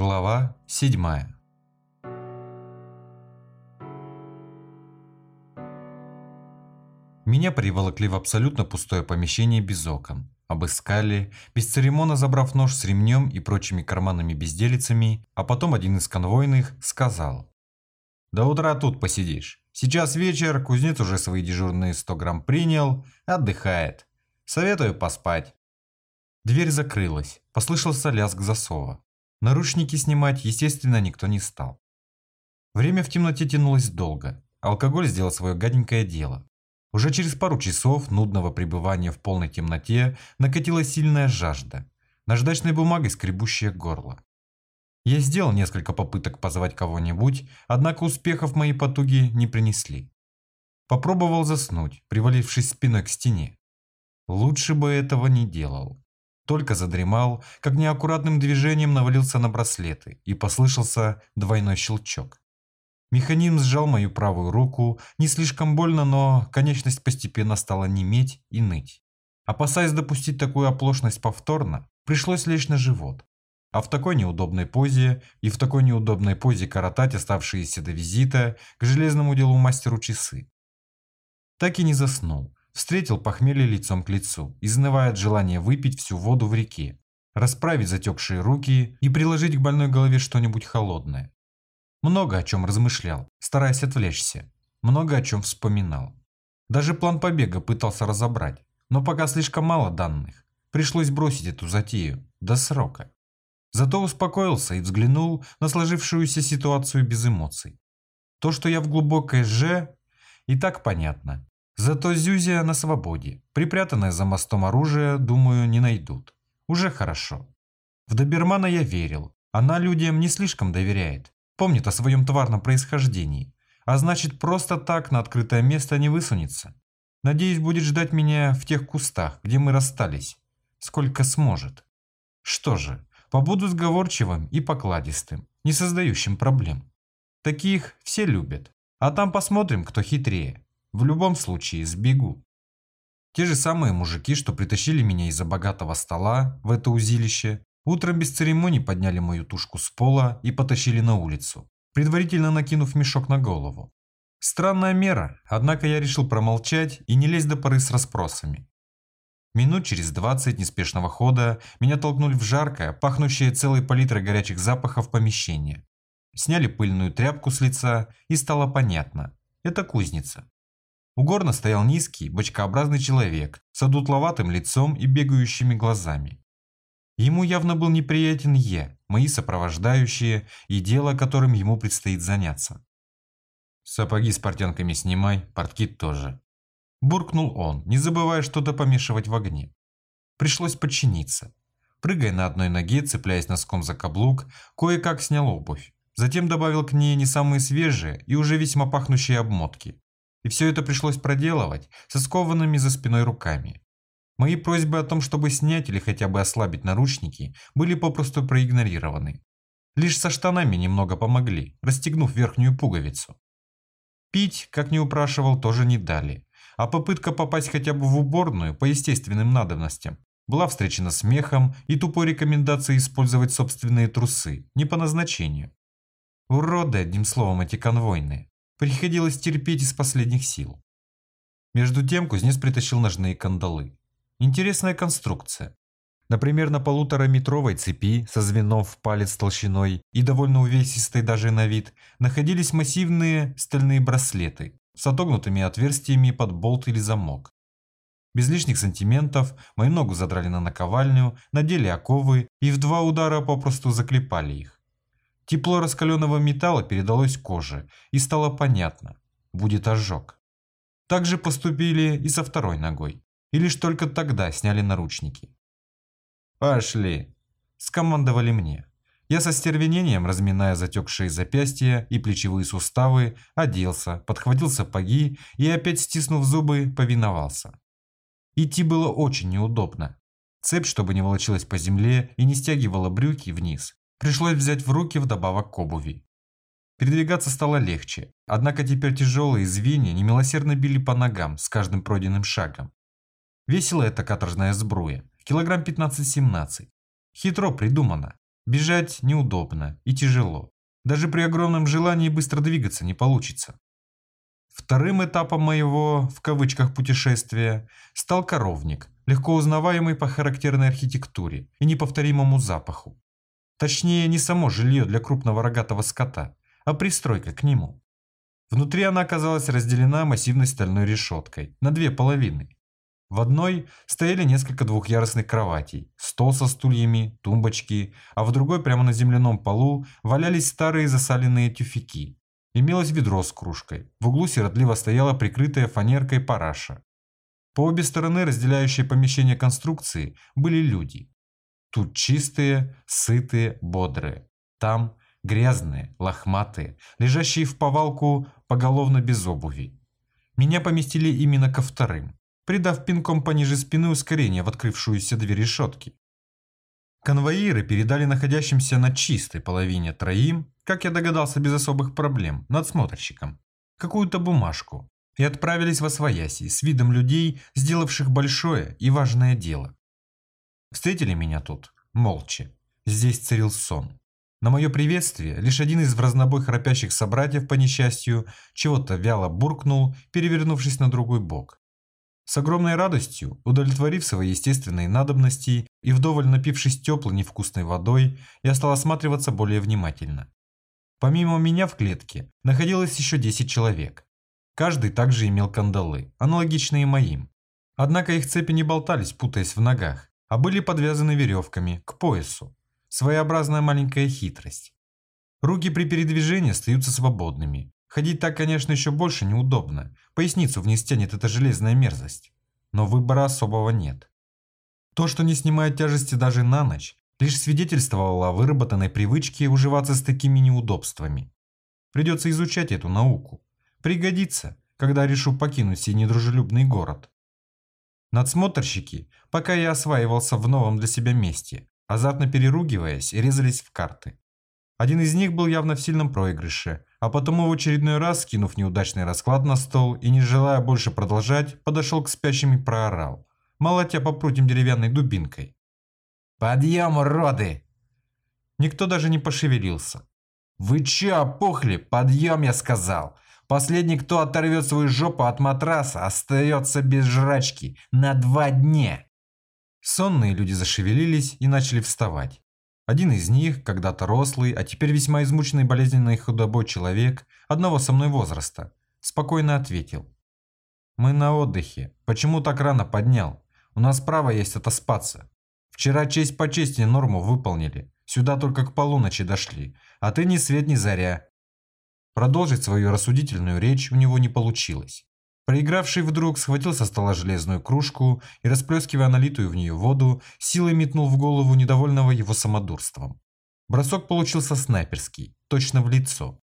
Глава 7 Меня приволокли в абсолютно пустое помещение без окон. Обыскали, без церемона забрав нож с ремнем и прочими карманами-безделицами, а потом один из конвойных сказал. «До утра тут посидишь. Сейчас вечер, кузнец уже свои дежурные 100 грамм принял, отдыхает. Советую поспать». Дверь закрылась, послышался лязг засова. Наручники снимать, естественно, никто не стал. Время в темноте тянулось долго. Алкоголь сделал свое гаденькое дело. Уже через пару часов нудного пребывания в полной темноте накатила сильная жажда, наждачной бумагой скребущее горло. Я сделал несколько попыток позвать кого-нибудь, однако успехов мои потуги не принесли. Попробовал заснуть, привалившись спиной к стене. Лучше бы этого не делал. Только задремал, как неаккуратным движением навалился на браслеты и послышался двойной щелчок. Механизм сжал мою правую руку, не слишком больно, но конечность постепенно стала неметь и ныть. Опасаясь допустить такую оплошность повторно, пришлось лечь на живот. А в такой неудобной позе и в такой неудобной позе коротать оставшиеся до визита к железному делу мастеру часы. Так и не заснул, Встретил похмелье лицом к лицу, изнывая от желания выпить всю воду в реке, расправить затекшие руки и приложить к больной голове что-нибудь холодное. Много о чем размышлял, стараясь отвлечься. Много о чем вспоминал. Даже план побега пытался разобрать, но пока слишком мало данных. Пришлось бросить эту затею до срока. Зато успокоился и взглянул на сложившуюся ситуацию без эмоций. То, что я в глубокой «Ж», и так понятно. Зато Зюзя на свободе. Припрятанное за мостом оружие, думаю, не найдут. Уже хорошо. В добермана я верил. Она людям не слишком доверяет. Помнит о своем тварном происхождении. А значит, просто так на открытое место не высунется. Надеюсь, будет ждать меня в тех кустах, где мы расстались. Сколько сможет. Что же, побуду сговорчивым и покладистым, не создающим проблем. Таких все любят. А там посмотрим, кто хитрее. В любом случае сбегу. Те же самые мужики, что притащили меня из-за богатого стола в это узилище, утром без церемоний подняли мою тушку с пола и потащили на улицу, предварительно накинув мешок на голову. Странная мера, однако я решил промолчать и не лезть до поры с расспросами. Минут через двадцать неспешного хода меня толкнули в жаркое, пахнущее целой палитрой горячих запахов помещение. Сняли пыльную тряпку с лица и стало понятно – это кузница. У горна стоял низкий, бочкообразный человек с одутловатым лицом и бегающими глазами. Ему явно был неприятен я, мои сопровождающие и дело, которым ему предстоит заняться. «Сапоги с портянками снимай, портки тоже», – буркнул он, не забывая что-то помешивать в огне. Пришлось подчиниться. Прыгая на одной ноге, цепляясь носком за каблук, кое-как снял обувь. Затем добавил к ней не самые свежие и уже весьма пахнущие обмотки. И все это пришлось проделывать со скованными за спиной руками. Мои просьбы о том, чтобы снять или хотя бы ослабить наручники, были попросту проигнорированы. Лишь со штанами немного помогли, расстегнув верхнюю пуговицу. Пить, как не упрашивал, тоже не дали, а попытка попасть хотя бы в уборную по естественным надобностям была встречена смехом и тупой рекомендацией использовать собственные трусы, не по назначению. Уроды, одним словом, эти конвойные. Приходилось терпеть из последних сил. Между тем кузнец притащил ножные кандалы. Интересная конструкция. Например, на полутораметровой цепи со звеном в палец толщиной и довольно увесистой даже на вид находились массивные стальные браслеты с отогнутыми отверстиями под болт или замок. Без лишних сантиментов мою ногу задрали на наковальню, надели оковы и в два удара попросту заклепали их. Тепло раскаленного металла передалось коже, и стало понятно – будет ожог. Так же поступили и со второй ногой, и лишь только тогда сняли наручники. «Пошли!» – скомандовали мне. Я со стервенением, разминая затекшие запястья и плечевые суставы, оделся, подхватил сапоги и опять стиснув зубы, повиновался. Идти было очень неудобно. Цепь, чтобы не волочилась по земле и не стягивала брюки вниз, Пришлось взять в руки вдобавок к обуви. Передвигаться стало легче, однако теперь тяжелые звенья немилосердно били по ногам с каждым пройденным шагом. Весила эта каторжная сбруя, килограмм 15-17. Хитро придумано. Бежать неудобно и тяжело. Даже при огромном желании быстро двигаться не получится. Вторым этапом моего, в кавычках, путешествия стал коровник, легко узнаваемый по характерной архитектуре и неповторимому запаху. Точнее, не само жилье для крупного рогатого скота, а пристройка к нему. Внутри она оказалась разделена массивной стальной решеткой на две половины. В одной стояли несколько двухъярусных кроватей, стол со стульями, тумбочки, а в другой прямо на земляном полу валялись старые засаленные тюфяки. Имелось ведро с кружкой. В углу сиротливо стояла прикрытая фанеркой параша. По обе стороны разделяющие помещение конструкции были люди. Тут чистые, сытые, бодрые. Там грязные, лохматые, лежащие в повалку поголовно без обуви. Меня поместили именно ко вторым придав пинком пониже спины ускорение в открывшуюся дверь решетки. Конвоиры передали находящимся на чистой половине троим, как я догадался без особых проблем, надсмотрщикам, какую-то бумажку и отправились во свояси с видом людей, сделавших большое и важное дело. Встретили меня тут, молча. Здесь царил сон. На мое приветствие лишь один из в разнобой храпящих собратьев, по несчастью, чего-то вяло буркнул, перевернувшись на другой бок. С огромной радостью, удовлетворив свои естественные надобности и вдоволь напившись теплой невкусной водой, я стал осматриваться более внимательно. Помимо меня в клетке находилось еще 10 человек. Каждый также имел кандалы, аналогичные моим. Однако их цепи не болтались, путаясь в ногах, а были подвязаны веревками к поясу. Своеобразная маленькая хитрость. Руки при передвижении остаются свободными, Ходить так, конечно, еще больше неудобно. Поясницу вниз тянет эта железная мерзость. Но выбора особого нет. То, что не снимает тяжести даже на ночь, лишь свидетельствовало о выработанной привычке уживаться с такими неудобствами. Придется изучать эту науку. Пригодится, когда решу покинуть сей недружелюбный город. Надсмотрщики, пока я осваивался в новом для себя месте, азартно переругиваясь, резались в карты. Один из них был явно в сильном проигрыше, а потому в очередной раз, скинув неудачный расклад на стол и не желая больше продолжать, подошел к спящим и проорал, молотя по прутьям деревянной дубинкой. «Подъем, уроды!» Никто даже не пошевелился. «Вы че, опухли? Подъем, я сказал! Последний, кто оторвет свою жопу от матраса, остается без жрачки на два дня!» Сонные люди зашевелились и начали вставать. Один из них, когда-то рослый, а теперь весьма измученный болезненной худобой человек, одного со мной возраста, спокойно ответил. «Мы на отдыхе. Почему так рано поднял? У нас право есть отоспаться. Вчера честь по чести норму выполнили. Сюда только к полуночи дошли. А ты ни свет ни заря». Продолжить свою рассудительную речь у него не получилось. Проигравший вдруг схватил со стола железную кружку и, расплескивая налитую в нее воду, силой метнул в голову недовольного его самодурством. Бросок получился снайперский, точно в лицо.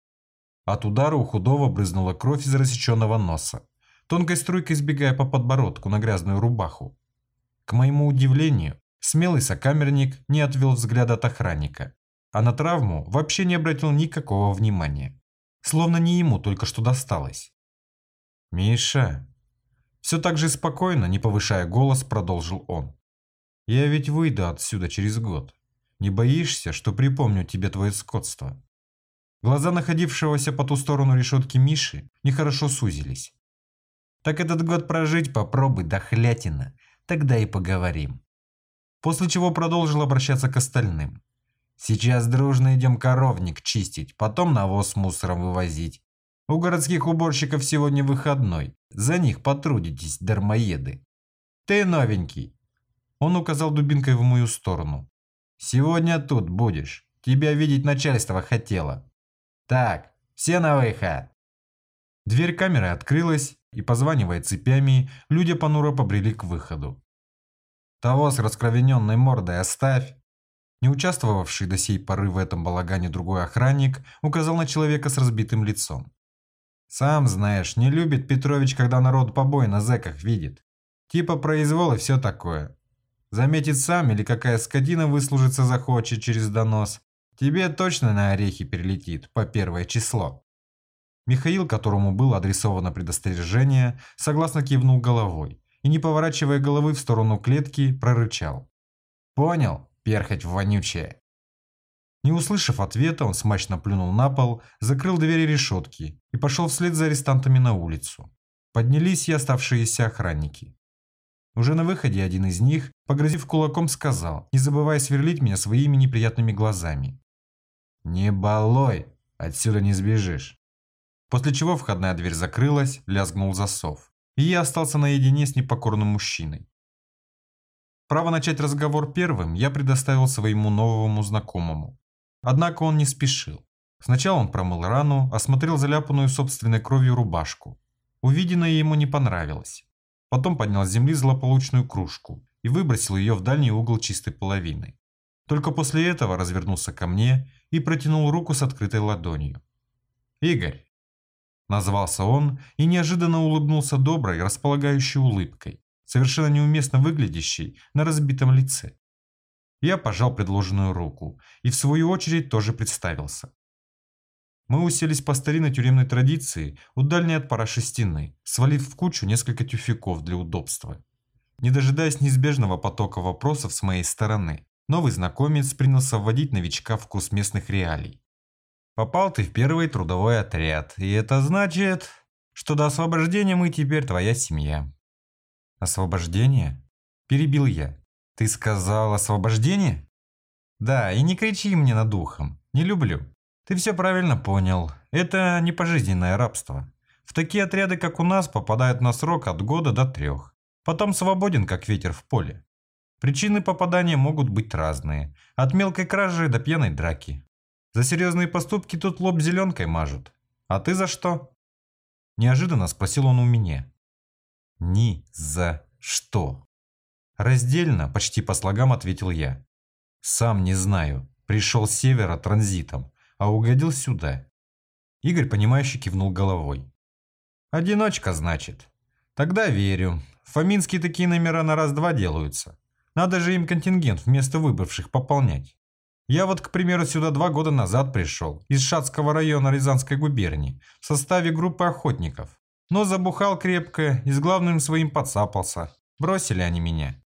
От удара у худого брызнула кровь из рассеченного носа, тонкой струйкой сбегая по подбородку на грязную рубаху. К моему удивлению, смелый сокамерник не отвел взгляд от охранника, а на травму вообще не обратил никакого внимания. Словно не ему только что досталось. «Миша!» Все так же спокойно, не повышая голос, продолжил он. «Я ведь выйду отсюда через год. Не боишься, что припомню тебе твое скотство?» Глаза находившегося по ту сторону решетки Миши нехорошо сузились. «Так этот год прожить попробуй, дохлятина, тогда и поговорим». После чего продолжил обращаться к остальным. «Сейчас дружно идем коровник чистить, потом навоз с мусором вывозить. У городских уборщиков сегодня выходной. За них потрудитесь, дармоеды. Ты новенький. Он указал дубинкой в мою сторону. Сегодня тут будешь. Тебя видеть начальство хотело. Так, все на выход. Дверь камеры открылась, и, позванивая цепями, люди понуро побрели к выходу. Того с раскровененной мордой оставь. Не участвовавший до сей поры в этом балагане другой охранник указал на человека с разбитым лицом. Сам знаешь, не любит Петрович, когда народ побои на зэках видит. Типа произвол и все такое. Заметит сам или какая скотина выслужиться захочет через донос. Тебе точно на орехи перелетит по первое число. Михаил, которому было адресовано предостережение, согласно кивнул головой и, не поворачивая головы в сторону клетки, прорычал. «Понял, перхоть вонючая. Не услышав ответа, он смачно плюнул на пол, закрыл двери решетки и пошел вслед за арестантами на улицу. Поднялись и оставшиеся охранники. Уже на выходе один из них, погрозив кулаком, сказал, не забывая сверлить меня своими неприятными глазами. «Не балой, отсюда не сбежишь». После чего входная дверь закрылась, лязгнул засов, и я остался наедине с непокорным мужчиной. Право начать разговор первым я предоставил своему новому знакомому. Однако он не спешил. Сначала он промыл рану, осмотрел заляпанную собственной кровью рубашку. Увиденное ему не понравилось. Потом поднял с земли злополучную кружку и выбросил ее в дальний угол чистой половины. Только после этого развернулся ко мне и протянул руку с открытой ладонью. «Игорь!» Назвался он и неожиданно улыбнулся доброй, располагающей улыбкой, совершенно неуместно выглядящей на разбитом лице. Я пожал предложенную руку и в свою очередь тоже представился. Мы уселись по старинной тюремной традиции у от параши стены, свалив в кучу несколько тюфяков для удобства. Не дожидаясь неизбежного потока вопросов с моей стороны, новый знакомец принялся вводить новичка в вкус местных реалий. Попал ты в первый трудовой отряд, и это значит, что до освобождения мы теперь твоя семья. Освобождение? Перебил я. Ты сказал освобождение? Да, и не кричи мне над ухом. Не люблю. Ты все правильно понял. Это не пожизненное рабство. В такие отряды, как у нас, попадают на срок от года до трех. Потом свободен, как ветер в поле. Причины попадания могут быть разные. От мелкой кражи до пьяной драки. За серьезные поступки тут лоб зеленкой мажут. А ты за что? Неожиданно спросил он у меня. Ни за что. Раздельно, почти по слогам ответил я. Сам не знаю. Пришел с севера транзитом а угодил сюда. Игорь, понимающе кивнул головой. Одиночка, значит. Тогда верю. В Фоминске такие номера на раз-два делаются. Надо же им контингент вместо выбывших пополнять. Я вот, к примеру, сюда два года назад пришел, из Шацкого района Рязанской губернии, в составе группы охотников. Но забухал крепко и с главным своим подцапался. Бросили они меня.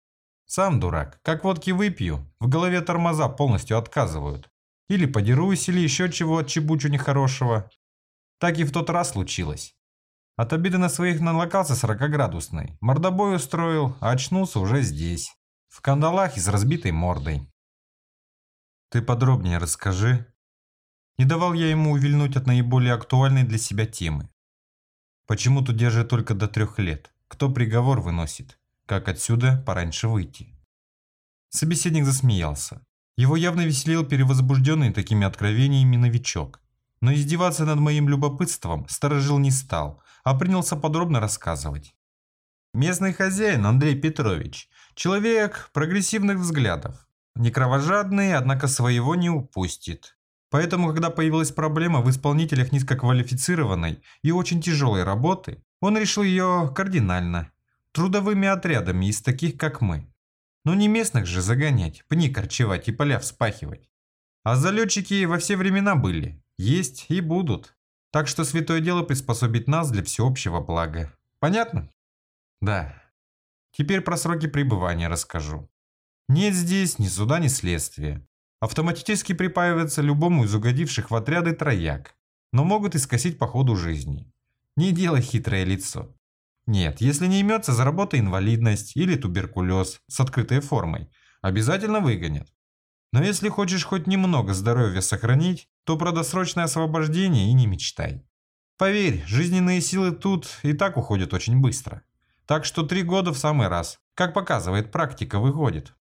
Сам дурак, как водки выпью, в голове тормоза полностью отказывают. Или подерусь, или еще чего отчебучу нехорошего. Так и в тот раз случилось. От обиды на своих налокался 40-градусной. Мордобой устроил, а очнулся уже здесь. В кандалах и с разбитой мордой. Ты подробнее расскажи. Не давал я ему увильнуть от наиболее актуальной для себя темы. Почему тут держит только до трех лет? Кто приговор выносит? Как отсюда пораньше выйти? Собеседник засмеялся. Его явно веселил перевозбужденный такими откровениями новичок. Но издеваться над моим любопытством сторожил не стал, а принялся подробно рассказывать. Местный хозяин Андрей Петрович, человек прогрессивных взглядов. Не кровожадный, однако своего не упустит. Поэтому, когда появилась проблема в исполнителях низкоквалифицированной и очень тяжелой работы, он решил ее кардинально. Трудовыми отрядами из таких, как мы. Ну не местных же загонять, пни корчевать и поля вспахивать. А залетчики во все времена были, есть и будут. Так что святое дело приспособить нас для всеобщего блага. Понятно? Да. Теперь про сроки пребывания расскажу. Нет здесь ни суда, ни следствия. Автоматически припаиваются любому из угодивших в отряды трояк, но могут и скосить по ходу жизни. Не делай хитрое лицо. Нет, если не имется за работой инвалидность или туберкулез с открытой формой, обязательно выгонят. Но если хочешь хоть немного здоровья сохранить, то про досрочное освобождение и не мечтай. Поверь, жизненные силы тут и так уходят очень быстро. Так что три года в самый раз, как показывает практика, выходит.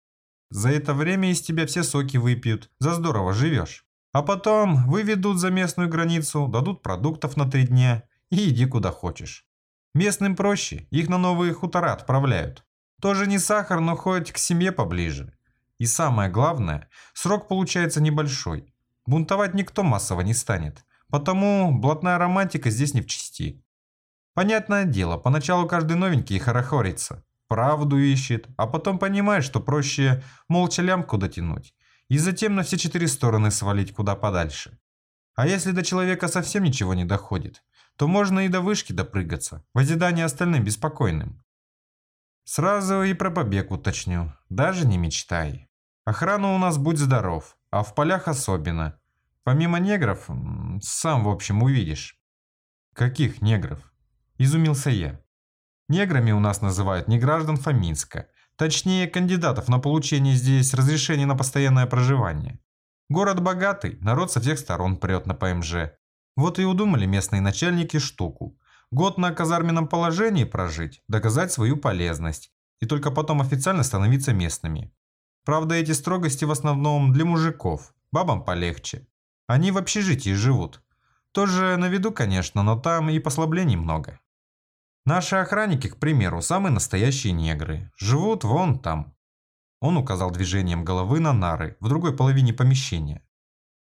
За это время из тебя все соки выпьют, за здорово живешь. А потом выведут за местную границу, дадут продуктов на три дня и иди куда хочешь. Местным проще, их на новые хутора отправляют. Тоже не сахар, но хоть к семье поближе. И самое главное, срок получается небольшой. Бунтовать никто массово не станет. Потому блатная романтика здесь не в чести. Понятное дело, поначалу каждый новенький хорохорится. Правду ищет, а потом понимает, что проще молча лямку дотянуть. И затем на все четыре стороны свалить куда подальше. А если до человека совсем ничего не доходит, то можно и до вышки допрыгаться, в озидание остальным беспокойным. Сразу и про побег уточню, даже не мечтай. Охрана у нас будь здоров, а в полях особенно. Помимо негров, сам, в общем, увидишь. Каких негров? Изумился я. Неграми у нас называют не граждан Фоминска, точнее кандидатов на получение здесь разрешения на постоянное проживание. Город богатый, народ со всех сторон прет на ПМЖ. Вот и удумали местные начальники штуку. Год на казарменном положении прожить, доказать свою полезность, и только потом официально становиться местными. Правда, эти строгости в основном для мужиков, бабам полегче. Они в общежитии живут. Тоже на виду, конечно, но там и послаблений много. Наши охранники, к примеру, самые настоящие негры. Живут вон там. Он указал движением головы на нары в другой половине помещения.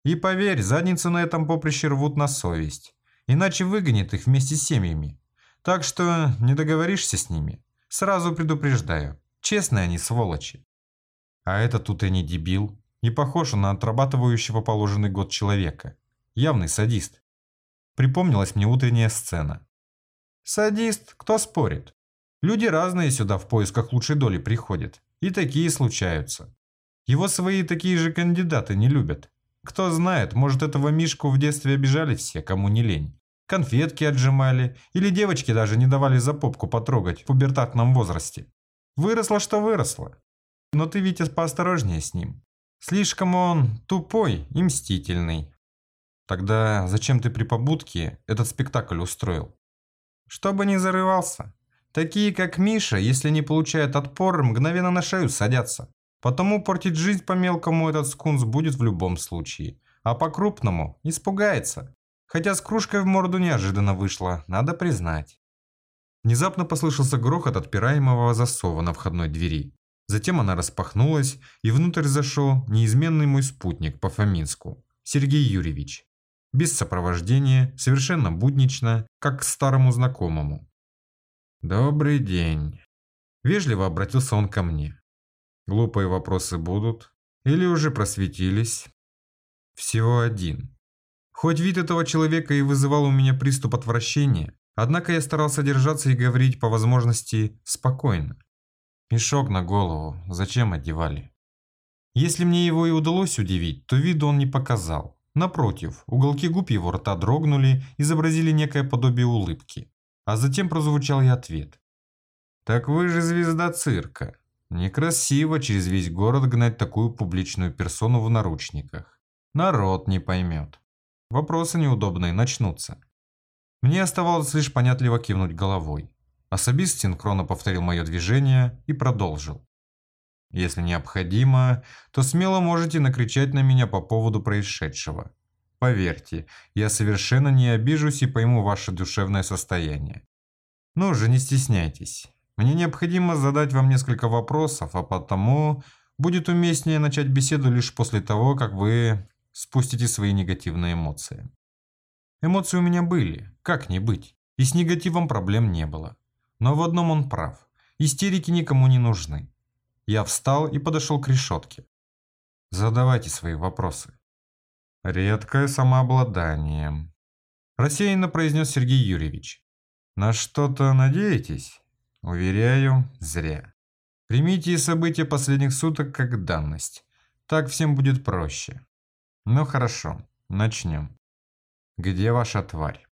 И поверь, задницы на этом поприще рвут на совесть. Иначе выгонят их вместе с семьями. Так что не договоришься с ними. Сразу предупреждаю. Честные они сволочи. А это тут и не дебил. Не похож на отрабатывающего положенный год человека. Явный садист. Припомнилась мне утренняя сцена. Садист, кто спорит? Люди разные сюда в поисках лучшей доли приходят. И такие случаются. Его свои такие же кандидаты не любят. Кто знает, может этого Мишку в детстве обижали все, кому не лень. Конфетки отжимали, или девочки даже не давали за попку потрогать в пубертатном возрасте. Выросло, что выросло. Но ты, Витя, поосторожнее с ним. Слишком он тупой и мстительный. Тогда зачем ты при побудке этот спектакль устроил? Чтобы не зарывался. Такие, как Миша, если не получают отпор, мгновенно на шею садятся. Потому портить жизнь по-мелкому этот скунс будет в любом случае. А по-крупному испугается. Хотя с кружкой в морду неожиданно вышло, надо признать. Внезапно послышался грохот отпираемого засова на входной двери. Затем она распахнулась, и внутрь зашел неизменный мой спутник по Фоминску, Сергей Юрьевич. Без сопровождения, совершенно буднично, как к старому знакомому. «Добрый день!» Вежливо обратился он ко мне. «Глупые вопросы будут? Или уже просветились?» «Всего один. Хоть вид этого человека и вызывал у меня приступ отвращения, однако я старался держаться и говорить по возможности спокойно. Мешок на голову зачем одевали? Если мне его и удалось удивить, то виду он не показал. Напротив, уголки губ его рта дрогнули, изобразили некое подобие улыбки. А затем прозвучал и ответ. «Так вы же звезда цирка. Некрасиво через весь город гнать такую публичную персону в наручниках. Народ не поймет. Вопросы неудобные начнутся. Мне оставалось лишь понятливо кивнуть головой. Особист синхронно повторил мое движение и продолжил. Если необходимо, то смело можете накричать на меня по поводу происшедшего. Поверьте, я совершенно не обижусь и пойму ваше душевное состояние. Ну же, не стесняйтесь. Мне необходимо задать вам несколько вопросов, а потому будет уместнее начать беседу лишь после того, как вы спустите свои негативные эмоции. Эмоции у меня были, как не быть, и с негативом проблем не было. Но в одном он прав, истерики никому не нужны. Я встал и подошел к решетке. Задавайте свои вопросы. Редкое самообладание. Рассеянно произнес Сергей Юрьевич. На что-то надеетесь? Уверяю, зря. Примите события последних суток как данность. Так всем будет проще. Ну хорошо, начнем. Где ваша тварь?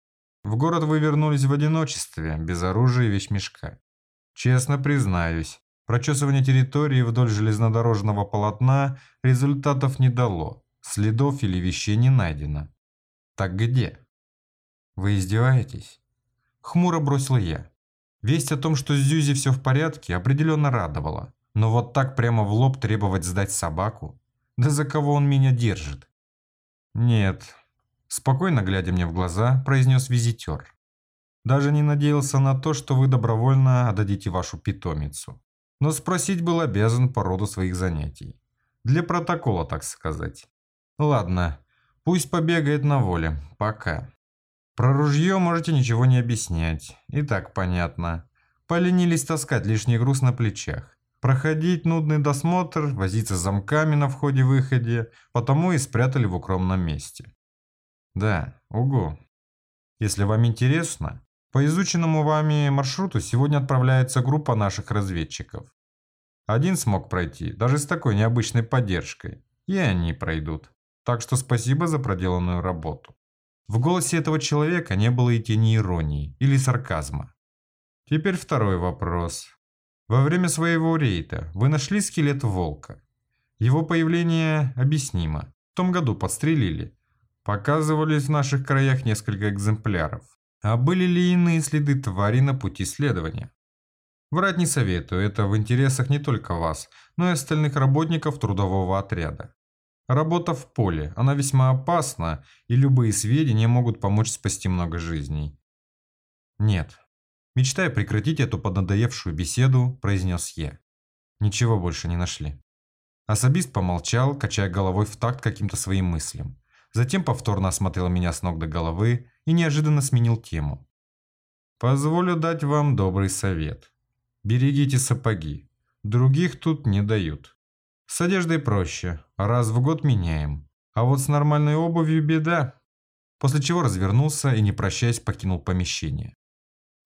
В город вы вернулись в одиночестве, без оружия и вещмешка. Честно признаюсь, прочесывание территории вдоль железнодорожного полотна результатов не дало, следов или вещей не найдено. Так где? Вы издеваетесь? Хмуро бросил я. Весть о том, что с Зюзи все в порядке, определенно радовала. Но вот так прямо в лоб требовать сдать собаку? Да за кого он меня держит? «Нет», – спокойно глядя мне в глаза, произнес визитер. «Даже не надеялся на то, что вы добровольно отдадите вашу питомицу. Но спросить был обязан по роду своих занятий. Для протокола, так сказать. Ладно, пусть побегает на воле. Пока. Про ружье можете ничего не объяснять. И так понятно. Поленились таскать лишний груз на плечах проходить нудный досмотр, возиться с замками на входе-выходе, потому и спрятали в укромном месте. Да, угу. Если вам интересно, по изученному вами маршруту сегодня отправляется группа наших разведчиков. Один смог пройти, даже с такой необычной поддержкой, и они пройдут. Так что спасибо за проделанную работу. В голосе этого человека не было и тени иронии или сарказма. Теперь второй вопрос. Во время своего рейда вы нашли скелет волка. Его появление объяснимо. В том году подстрелили. Показывались в наших краях несколько экземпляров. А были ли иные следы твари на пути следования? Врать не советую, это в интересах не только вас, но и остальных работников трудового отряда. Работа в поле, она весьма опасна, и любые сведения могут помочь спасти много жизней. Нет. Мечтая прекратить эту поднадоевшую беседу, произнес я. Ничего больше не нашли. Особист помолчал, качая головой в такт каким-то своим мыслям. Затем повторно осмотрел меня с ног до головы и неожиданно сменил тему. «Позволю дать вам добрый совет. Берегите сапоги. Других тут не дают. С одеждой проще, раз в год меняем. А вот с нормальной обувью беда. После чего развернулся и, не прощаясь, покинул помещение.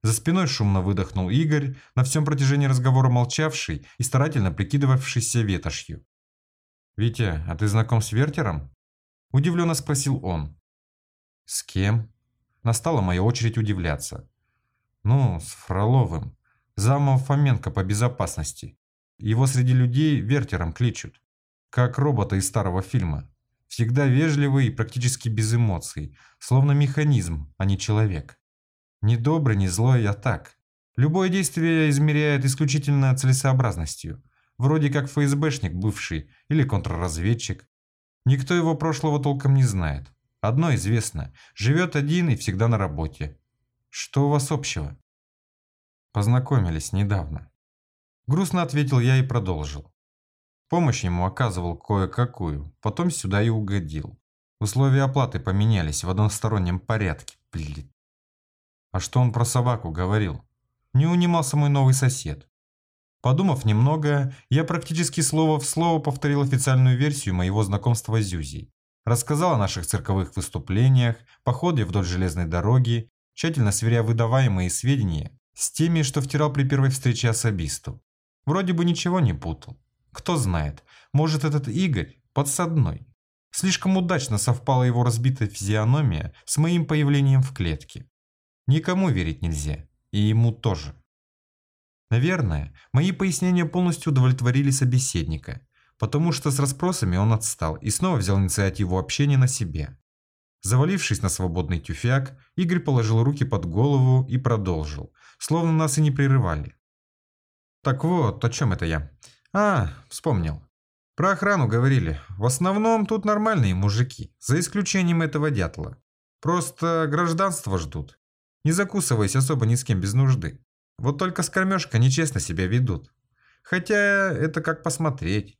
За спиной шумно выдохнул Игорь, на всем протяжении разговора молчавший и старательно прикидывавшийся ветошью. «Витя, а ты знаком с Вертером?» Удивленно спросил он. «С кем?» Настала моя очередь удивляться. «Ну, с Фроловым, замом Фоменко по безопасности. Его среди людей вертером кличут. Как робота из старого фильма. Всегда вежливый и практически без эмоций. Словно механизм, а не человек. Ни добрый, ни злой, а так. Любое действие измеряет исключительно целесообразностью. Вроде как ФСБшник бывший или контрразведчик. Никто его прошлого толком не знает. Одно известно. Живет один и всегда на работе. Что у вас общего? Познакомились недавно. Грустно ответил я и продолжил. Помощь ему оказывал кое-какую, потом сюда и угодил. Условия оплаты поменялись в одностороннем порядке, блин. А что он про собаку говорил? Не унимался мой новый сосед. Подумав немного, я практически слово в слово повторил официальную версию моего знакомства с Зюзей. Рассказал о наших цирковых выступлениях, походе вдоль железной дороги, тщательно сверяя выдаваемые сведения с теми, что втирал при первой встрече особисту. Вроде бы ничего не путал. Кто знает, может этот Игорь подсадной. Слишком удачно совпала его разбитая физиономия с моим появлением в клетке. Никому верить нельзя, и ему тоже. Наверное, мои пояснения полностью удовлетворили собеседника, потому что с расспросами он отстал и снова взял инициативу общения на себе. Завалившись на свободный тюфяк, Игорь положил руки под голову и продолжил, словно нас и не прерывали. Так вот, о чем это я? А, вспомнил. Про охрану говорили. В основном тут нормальные мужики, за исключением этого дятла. Просто гражданство ждут. Не закусываясь особо ни с кем без нужды. Вот только с кормежка нечестно себя ведут. Хотя это как посмотреть.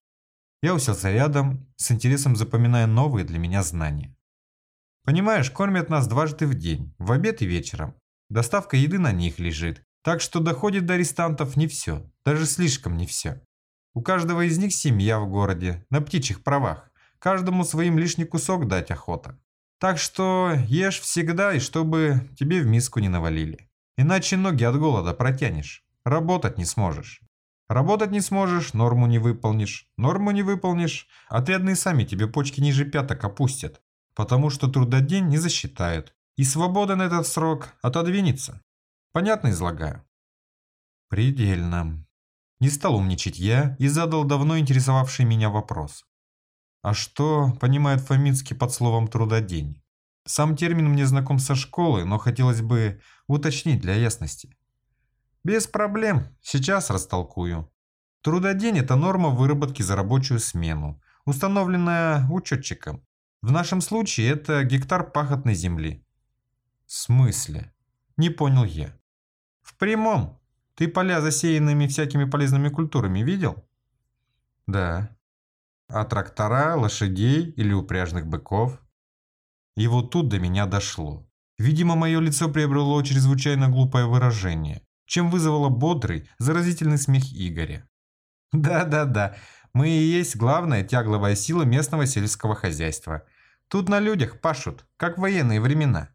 Я уселся рядом, с интересом запоминая новые для меня знания. Понимаешь, кормят нас дважды в день, в обед и вечером. Доставка еды на них лежит, так что доходит до арестантов не все, даже слишком не все. У каждого из них семья в городе, на птичьих правах. Каждому своим лишний кусок дать охота. Так что ешь всегда и чтобы тебе в миску не навалили. Иначе ноги от голода протянешь. Работать не сможешь. Работать не сможешь, норму не выполнишь. Норму не выполнишь, отрядные сами тебе почки ниже пяток опустят. Потому что трудодень не засчитают. И свобода на этот срок отодвинется. Понятно излагаю? Предельно. Не стал умничать я и задал давно интересовавший меня вопрос. А что понимает Фоминский под словом «трудодень»? Сам термин мне знаком со школы, но хотелось бы уточнить для ясности. Без проблем, сейчас растолкую. Трудодень – это норма выработки за рабочую смену, установленная учетчиком. В нашем случае это гектар пахотной земли. В смысле? Не понял я. В прямом. Ты поля, засеянными всякими полезными культурами, видел? Да. А трактора, лошадей или упряжных быков? И вот тут до меня дошло. Видимо, мое лицо приобрело чрезвычайно глупое выражение, чем вызвало бодрый, заразительный смех Игоря. Да-да-да, мы и есть главная тягловая сила местного сельского хозяйства. Тут на людях пашут, как в военные времена.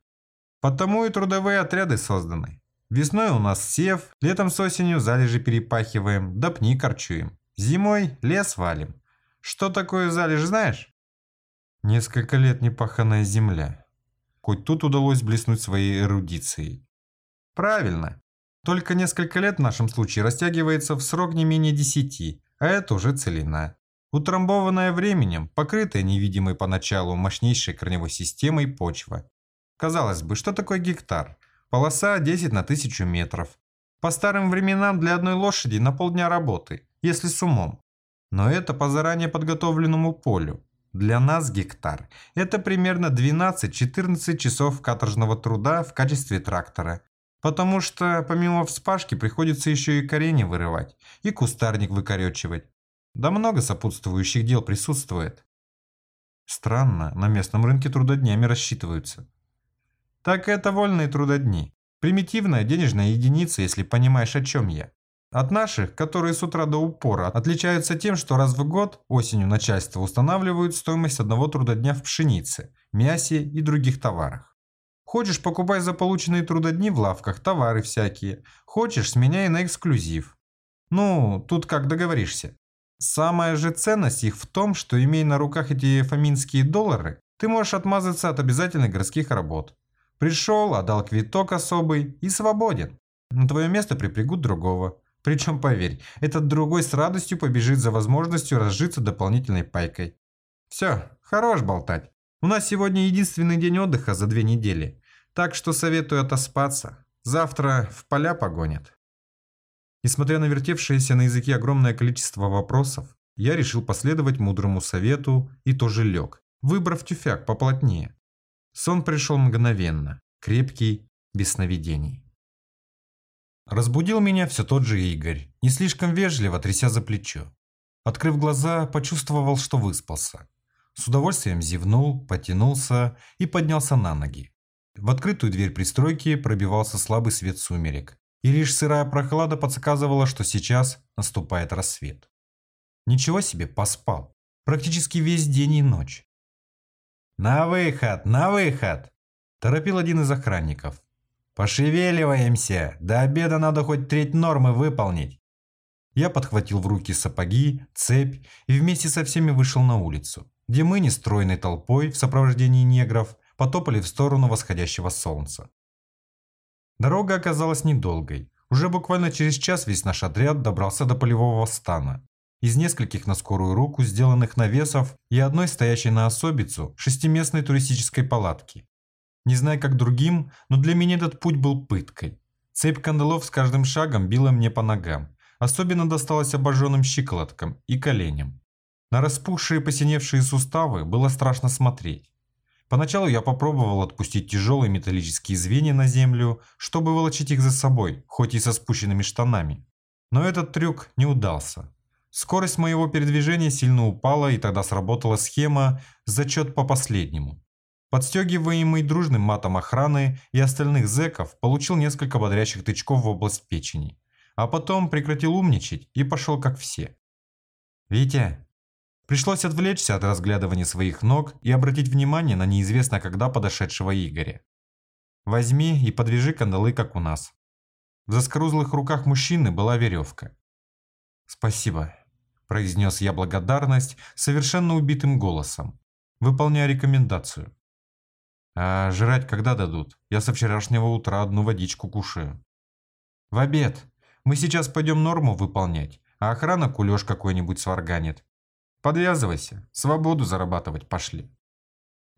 Потому и трудовые отряды созданы. Весной у нас сев, летом с осенью залежи перепахиваем, да пни корчуем. Зимой лес валим. Что такое залежь, знаешь? Несколько лет непаханная земля. Хоть тут удалось блеснуть своей эрудицией. Правильно. Только несколько лет в нашем случае растягивается в срок не менее десяти, а это уже целина. Утрамбованная временем, покрытая невидимой поначалу мощнейшей корневой системой почва. Казалось бы, что такое гектар? Полоса 10 на 1000 метров. По старым временам для одной лошади на полдня работы, если с умом. Но это по заранее подготовленному полю. Для нас гектар – это примерно 12-14 часов каторжного труда в качестве трактора. Потому что помимо вспашки приходится еще и корени вырывать, и кустарник выкоречивать. Да много сопутствующих дел присутствует. Странно, на местном рынке трудоднями рассчитываются. Так это вольные трудодни. Примитивная денежная единица, если понимаешь, о чем я. От наших, которые с утра до упора, отличаются тем, что раз в год осенью начальство устанавливают стоимость одного трудодня в пшенице, мясе и других товарах. Хочешь, покупай за полученные трудодни в лавках товары всякие. Хочешь, сменяй на эксклюзив. Ну, тут как договоришься. Самая же ценность их в том, что имея на руках эти фаминские доллары, ты можешь отмазаться от обязательных городских работ. Пришел, отдал квиток особый и свободен. На твое место припрягут другого. Причем, поверь, этот другой с радостью побежит за возможностью разжиться дополнительной пайкой. Все, хорош болтать. У нас сегодня единственный день отдыха за две недели, так что советую отоспаться. Завтра в поля погонят. Несмотря на вертевшееся на языке огромное количество вопросов, я решил последовать мудрому совету и тоже лег, выбрав тюфяк поплотнее. Сон пришел мгновенно, крепкий, без сновидений. Разбудил меня все тот же Игорь, не слишком вежливо тряся за плечо. Открыв глаза, почувствовал, что выспался. С удовольствием зевнул, потянулся и поднялся на ноги. В открытую дверь пристройки пробивался слабый свет сумерек, и лишь сырая прохлада подсказывала, что сейчас наступает рассвет. Ничего себе, поспал. Практически весь день и ночь. «На выход, на выход!» – торопил один из охранников. «Пошевеливаемся! До обеда надо хоть треть нормы выполнить!» Я подхватил в руки сапоги, цепь и вместе со всеми вышел на улицу, где мы нестройной толпой в сопровождении негров потопали в сторону восходящего солнца. Дорога оказалась недолгой. Уже буквально через час весь наш отряд добрался до полевого стана. Из нескольких на скорую руку сделанных навесов и одной стоящей на особицу шестиместной туристической палатки. Не знаю, как другим, но для меня этот путь был пыткой. Цепь кандалов с каждым шагом била мне по ногам. Особенно досталось обожженным щиколоткам и коленям. На распухшие посиневшие суставы было страшно смотреть. Поначалу я попробовал отпустить тяжелые металлические звенья на землю, чтобы волочить их за собой, хоть и со спущенными штанами. Но этот трюк не удался. Скорость моего передвижения сильно упала, и тогда сработала схема «зачет по последнему». Подстегиваемый дружным матом охраны и остальных зэков получил несколько бодрящих тычков в область печени, а потом прекратил умничать и пошел как все. «Витя!» Пришлось отвлечься от разглядывания своих ног и обратить внимание на неизвестно когда подошедшего Игоря. «Возьми и подвяжи кандалы, как у нас». В заскорузлых руках мужчины была веревка. «Спасибо», – произнес я благодарность совершенно убитым голосом, выполняя рекомендацию. А жрать когда дадут? Я со вчерашнего утра одну водичку кушаю. В обед. Мы сейчас пойдем норму выполнять, а охрана кулеш какой-нибудь сварганит. Подвязывайся, свободу зарабатывать пошли.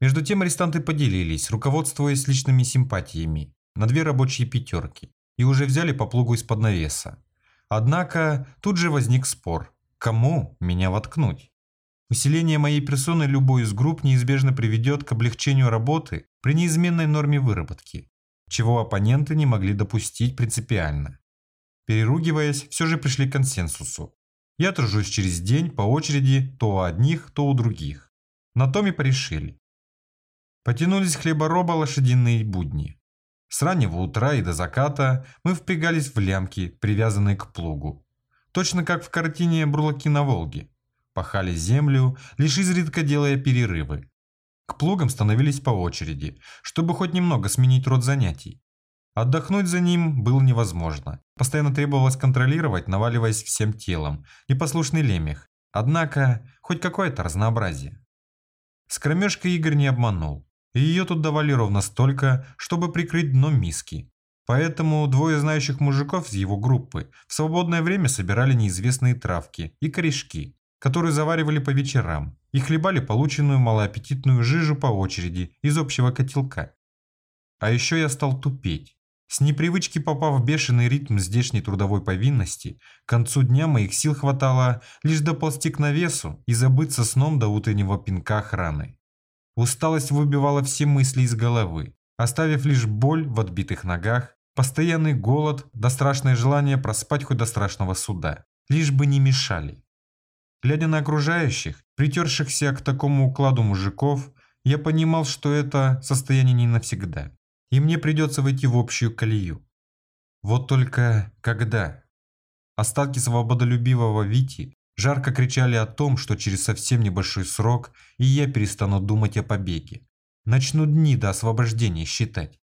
Между тем арестанты поделились, руководствуясь личными симпатиями, на две рабочие пятерки и уже взяли по плугу из-под навеса. Однако тут же возник спор, кому меня воткнуть. Усиление моей персоны любой из групп неизбежно приведет к облегчению работы при неизменной норме выработки, чего оппоненты не могли допустить принципиально. Переругиваясь, все же пришли к консенсусу. Я тружусь через день по очереди то у одних, то у других. На том и порешили. Потянулись хлебороба лошадиные будни. С раннего утра и до заката мы впрягались в лямки, привязанные к плугу. Точно как в картине «Бурлаки на Волге» пахали землю, лишь изредка делая перерывы. К плугам становились по очереди, чтобы хоть немного сменить род занятий. Отдохнуть за ним было невозможно. Постоянно требовалось контролировать, наваливаясь всем телом, непослушный лемех. Однако хоть какое-то разнообразие. С кромежкой Игорь не обманул, и ее тут давали ровно столько, чтобы прикрыть дно миски. Поэтому двое знающих мужиков из его группы в свободное время собирали неизвестные травки и корешки, которые заваривали по вечерам и хлебали полученную малоаппетитную жижу по очереди из общего котелка. А еще я стал тупеть. С непривычки попав в бешеный ритм здешней трудовой повинности, к концу дня моих сил хватало лишь доползти к навесу и забыться сном до утреннего пинка охраны. Усталость выбивала все мысли из головы, оставив лишь боль в отбитых ногах, постоянный голод да страшное желание проспать хоть до страшного суда, лишь бы не мешали. Глядя на окружающих, притершихся к такому укладу мужиков, я понимал, что это состояние не навсегда и мне придется войти в общую колею. Вот только когда? Остатки свободолюбивого Вити жарко кричали о том, что через совсем небольшой срок и я перестану думать о побеге. Начну дни до освобождения считать.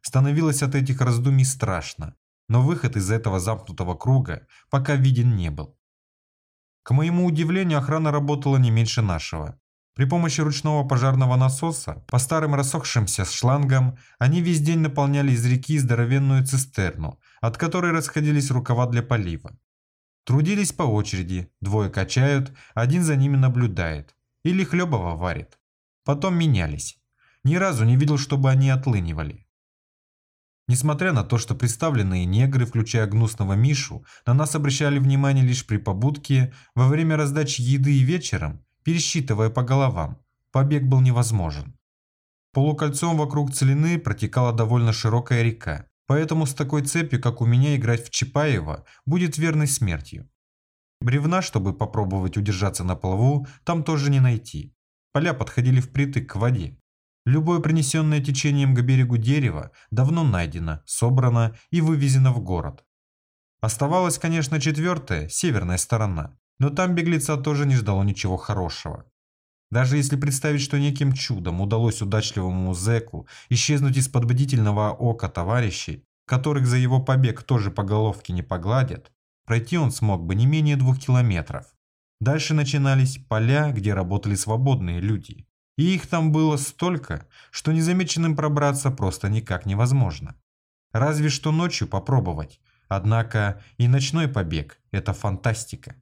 Становилось от этих раздумий страшно, но выход из этого замкнутого круга пока виден не был. К моему удивлению, охрана работала не меньше нашего. При помощи ручного пожарного насоса, по старым рассохшимся шлангам, они весь день наполняли из реки здоровенную цистерну, от которой расходились рукава для полива. Трудились по очереди, двое качают, один за ними наблюдает. Или Хлебова варит. Потом менялись. Ни разу не видел, чтобы они отлынивали. Несмотря на то, что представленные негры, включая гнусного Мишу, на нас обращали внимание лишь при побудке, во время раздачи еды и вечером, пересчитывая по головам. Побег был невозможен. Полукольцом вокруг целины протекала довольно широкая река, поэтому с такой цепью, как у меня, играть в Чапаева будет верной смертью. Бревна, чтобы попробовать удержаться на плаву, там тоже не найти. Поля подходили впритык к воде. Любое принесенное течением к берегу дерево давно найдено, собрано и вывезено в город. Оставалась, конечно, четвертая, северная сторона, но там беглеца тоже не ждало ничего хорошего. Даже если представить, что неким чудом удалось удачливому зэку исчезнуть из-под бдительного ока товарищей, которых за его побег тоже по головке не погладят, пройти он смог бы не менее двух километров. Дальше начинались поля, где работали свободные люди. И их там было столько, что незамеченным пробраться просто никак невозможно. Разве что ночью попробовать. Однако и ночной побег – это фантастика.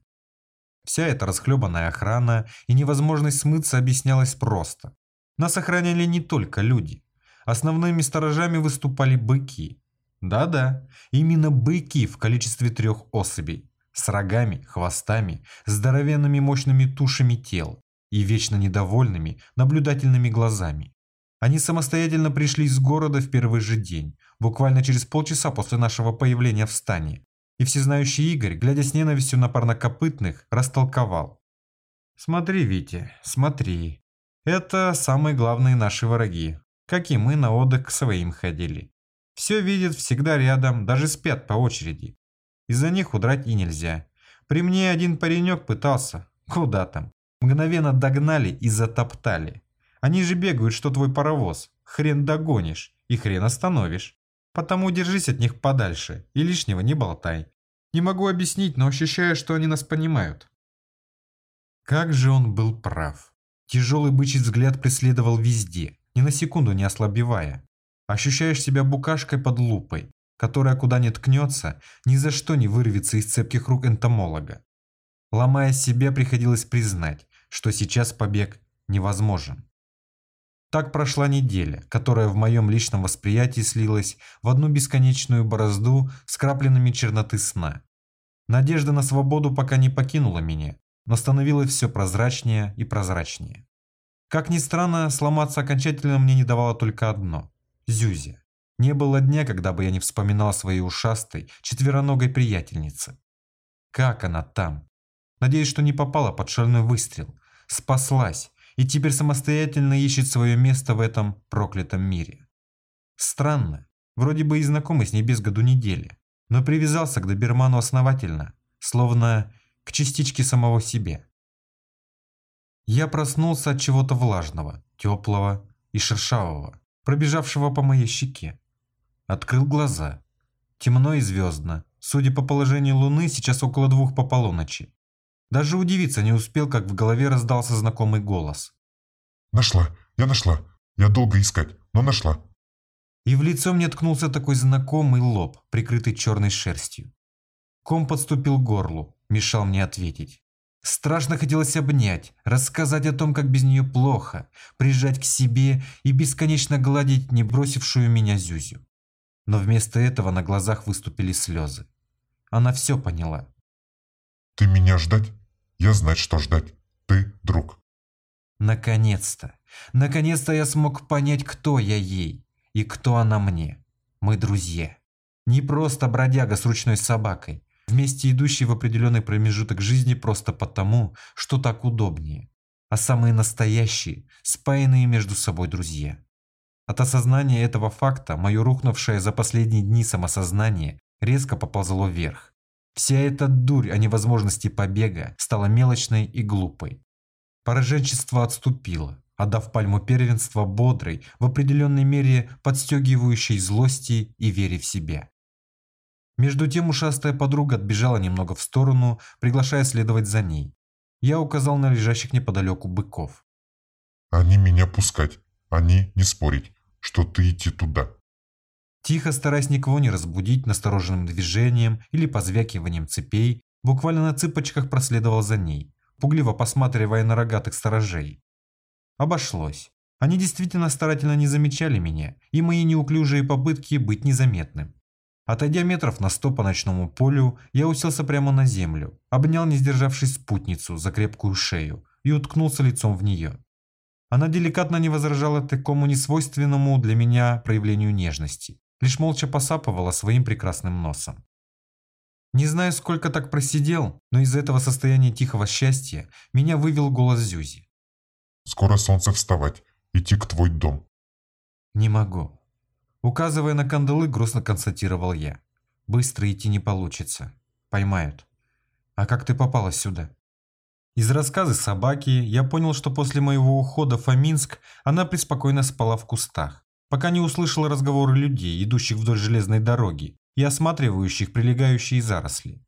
Вся эта расхлебанная охрана и невозможность смыться объяснялась просто. Нас охраняли не только люди. Основными сторожами выступали быки. Да-да, именно быки в количестве трех особей. С рогами, хвостами, здоровенными мощными тушами тел и вечно недовольными, наблюдательными глазами. Они самостоятельно пришли из города в первый же день, буквально через полчаса после нашего появления в стане. И всезнающий Игорь, глядя с ненавистью на парнокопытных, растолковал. «Смотри, Витя, смотри. Это самые главные наши враги, как и мы на отдых к своим ходили. Все видят всегда рядом, даже спят по очереди. Из-за них удрать и нельзя. При мне один паренек пытался. Куда там? Мгновенно догнали и затоптали. Они же бегают, что твой паровоз. Хрен догонишь и хрен остановишь. Потому держись от них подальше и лишнего не болтай. Не могу объяснить, но ощущаю, что они нас понимают. Как же он был прав. Тяжелый бычий взгляд преследовал везде, ни на секунду не ослабевая. Ощущаешь себя букашкой под лупой, которая куда ни ткнется, ни за что не вырвется из цепких рук энтомолога. Ломая себя, приходилось признать, что сейчас побег невозможен. Так прошла неделя, которая в моем личном восприятии слилась в одну бесконечную борозду с крапленными черноты сна. Надежда на свободу пока не покинула меня, но становилось все прозрачнее и прозрачнее. Как ни странно, сломаться окончательно мне не давало только одно – Зюзя. Не было дня, когда бы я не вспоминал своей ушастой, четвероногой приятельницы. Как она там? Надеюсь, что не попала под шальной выстрел. Спаслась и теперь самостоятельно ищет свое место в этом проклятом мире. Странно, вроде бы и знакомый с ней без году недели, но привязался к доберману основательно, словно к частичке самого себе. Я проснулся от чего-то влажного, теплого и шершавого, пробежавшего по моей щеке. Открыл глаза. Темно и звездно. Судя по положению луны, сейчас около двух по полуночи. Даже удивиться не успел, как в голове раздался знакомый голос. «Нашла, я нашла. Я долго искать, но нашла». И в лицо мне ткнулся такой знакомый лоб, прикрытый черной шерстью. Ком подступил к горлу, мешал мне ответить. Страшно хотелось обнять, рассказать о том, как без нее плохо, прижать к себе и бесконечно гладить не бросившую меня Зюзю. Но вместо этого на глазах выступили слезы. Она все поняла. «Ты меня ждать? Я знать, что ждать. Ты друг». Наконец-то! Наконец-то я смог понять, кто я ей и кто она мне. Мы друзья. Не просто бродяга с ручной собакой, вместе идущий в определенный промежуток жизни просто потому, что так удобнее, а самые настоящие, спаянные между собой друзья. От осознания этого факта мое рухнувшее за последние дни самосознание резко поползло вверх. Вся эта дурь о невозможности побега стала мелочной и глупой. Пораженчество отступило, отдав пальму первенства бодрой, в определенной мере подстегивающей злости и вере в себя. Между тем ушастая подруга отбежала немного в сторону, приглашая следовать за ней. Я указал на лежащих неподалеку быков. «Они меня пускать, они не спорить, что ты идти туда». Тихо, стараясь никого не разбудить настороженным движением или позвякиванием цепей, буквально на цыпочках проследовал за ней, пугливо посматривая на рогатых сторожей. Обошлось. Они действительно старательно не замечали меня и мои неуклюжие попытки быть незаметным. Отойдя метров на сто по ночному полю, я уселся прямо на землю, обнял не сдержавшись спутницу за крепкую шею и уткнулся лицом в нее. Она деликатно не возражала такому несвойственному для меня проявлению нежности, лишь молча посапывала своим прекрасным носом. Не знаю, сколько так просидел, но из этого состояния тихого счастья меня вывел голос Зюзи. «Скоро солнце вставать, идти к твой дом». «Не могу. Указывая на кандалы, грустно констатировал я. Быстро идти не получится. Поймают. А как ты попала сюда? Из рассказа собаки я понял, что после моего ухода в Фоминск она преспокойно спала в кустах, пока не услышала разговоры людей, идущих вдоль железной дороги и осматривающих прилегающие заросли.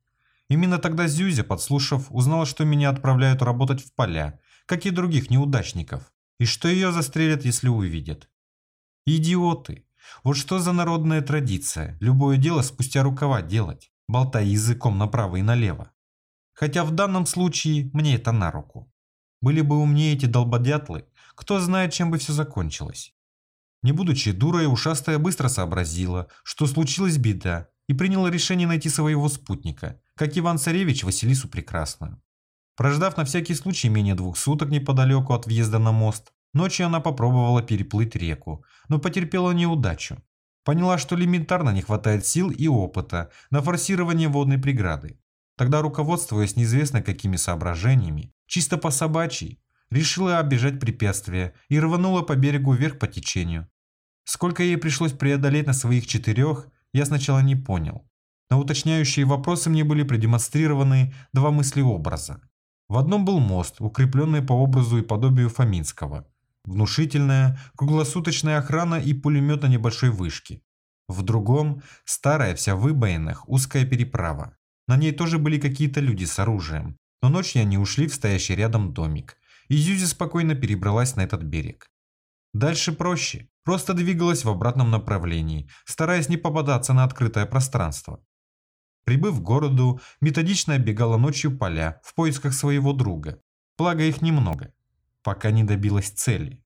Именно тогда Зюзя, подслушав, узнала, что меня отправляют работать в поля, как и других неудачников, и что ее застрелят, если увидят. Идиоты! Вот что за народная традиция, любое дело спустя рукава делать, болтая языком направо и налево. Хотя в данном случае мне это на руку. Были бы умнее эти долбодятлы, кто знает, чем бы все закончилось. Не будучи дурой, ушастая быстро сообразила, что случилась беда, и приняла решение найти своего спутника, как Иван-Царевич Василису Прекрасную. Прождав на всякий случай менее двух суток неподалеку от въезда на мост, Ночью она попробовала переплыть реку, но потерпела неудачу. Поняла, что элементарно не хватает сил и опыта на форсирование водной преграды. Тогда, руководствуясь неизвестно какими соображениями, чисто по собачьей, решила оббежать препятствие и рванула по берегу вверх по течению. Сколько ей пришлось преодолеть на своих четырех, я сначала не понял. На уточняющие вопросы мне были продемонстрированы два мыслеобраза. В одном был мост, укрепленный по образу и подобию Фоминского – Внушительная, круглосуточная охрана и пулемет на небольшой вышке. В другом – старая, вся выбоенных, узкая переправа. На ней тоже были какие-то люди с оружием. Но ночью они ушли в стоящий рядом домик. И Зюзи спокойно перебралась на этот берег. Дальше проще. Просто двигалась в обратном направлении, стараясь не попадаться на открытое пространство. Прибыв к городу, методично оббегала ночью поля в поисках своего друга. Благо их немного пока не добилась цели.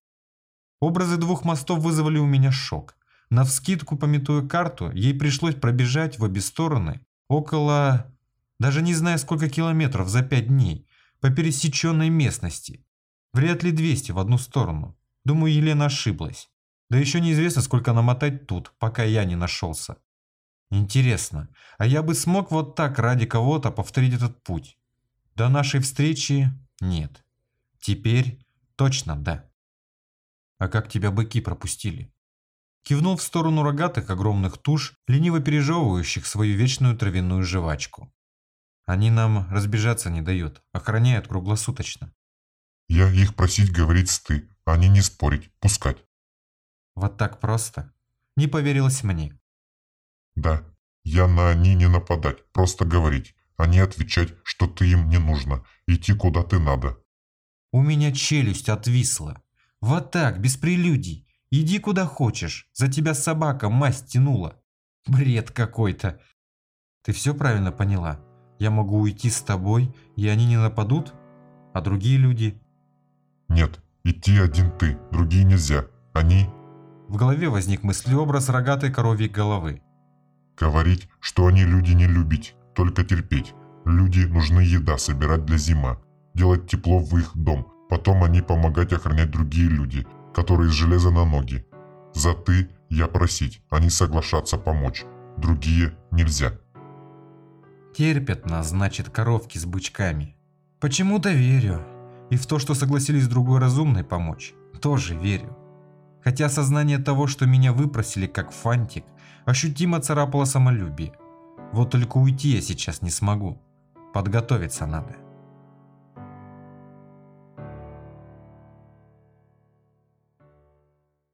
Образы двух мостов вызвали у меня шок. Навскидку, пометуя карту, ей пришлось пробежать в обе стороны около... даже не знаю сколько километров за пять дней, по пересеченной местности. Вряд ли 200 в одну сторону. Думаю, Елена ошиблась. Да еще неизвестно, сколько намотать тут, пока я не нашелся. Интересно, а я бы смог вот так ради кого-то повторить этот путь? До нашей встречи нет. Теперь точно да. А как тебя быки пропустили? Кивнул в сторону рогатых огромных туш, лениво пережевывающих свою вечную травяную жвачку. Они нам разбежаться не дают, охраняют круглосуточно. Я их просить говорить ты, они не спорить, пускать. Вот так просто? Не поверилось мне. Да, я на они не нападать, просто говорить, а не отвечать, что ты им не нужно, идти куда ты надо. У меня челюсть отвисла. Вот так, без прелюдий. Иди куда хочешь, за тебя собака масть тянула. Бред какой-то. Ты все правильно поняла? Я могу уйти с тобой, и они не нападут? А другие люди? Нет, идти один ты, другие нельзя. Они... В голове возник мыслеобраз рогатой коровьей головы. Говорить, что они люди не любить, только терпеть. Люди нужны еда собирать для зима, делать тепло в их дом. Потом они помогать охранять другие люди, которые из железа на ноги. За ты я просить, они соглашаться помочь. Другие нельзя. Терпят нас, значит, коровки с бычками. Почему-то верю. И в то, что согласились другой разумной помочь, тоже верю. Хотя сознание того, что меня выпросили как фантик, ощутимо царапало самолюбие. Вот только уйти я сейчас не смогу. Подготовиться надо.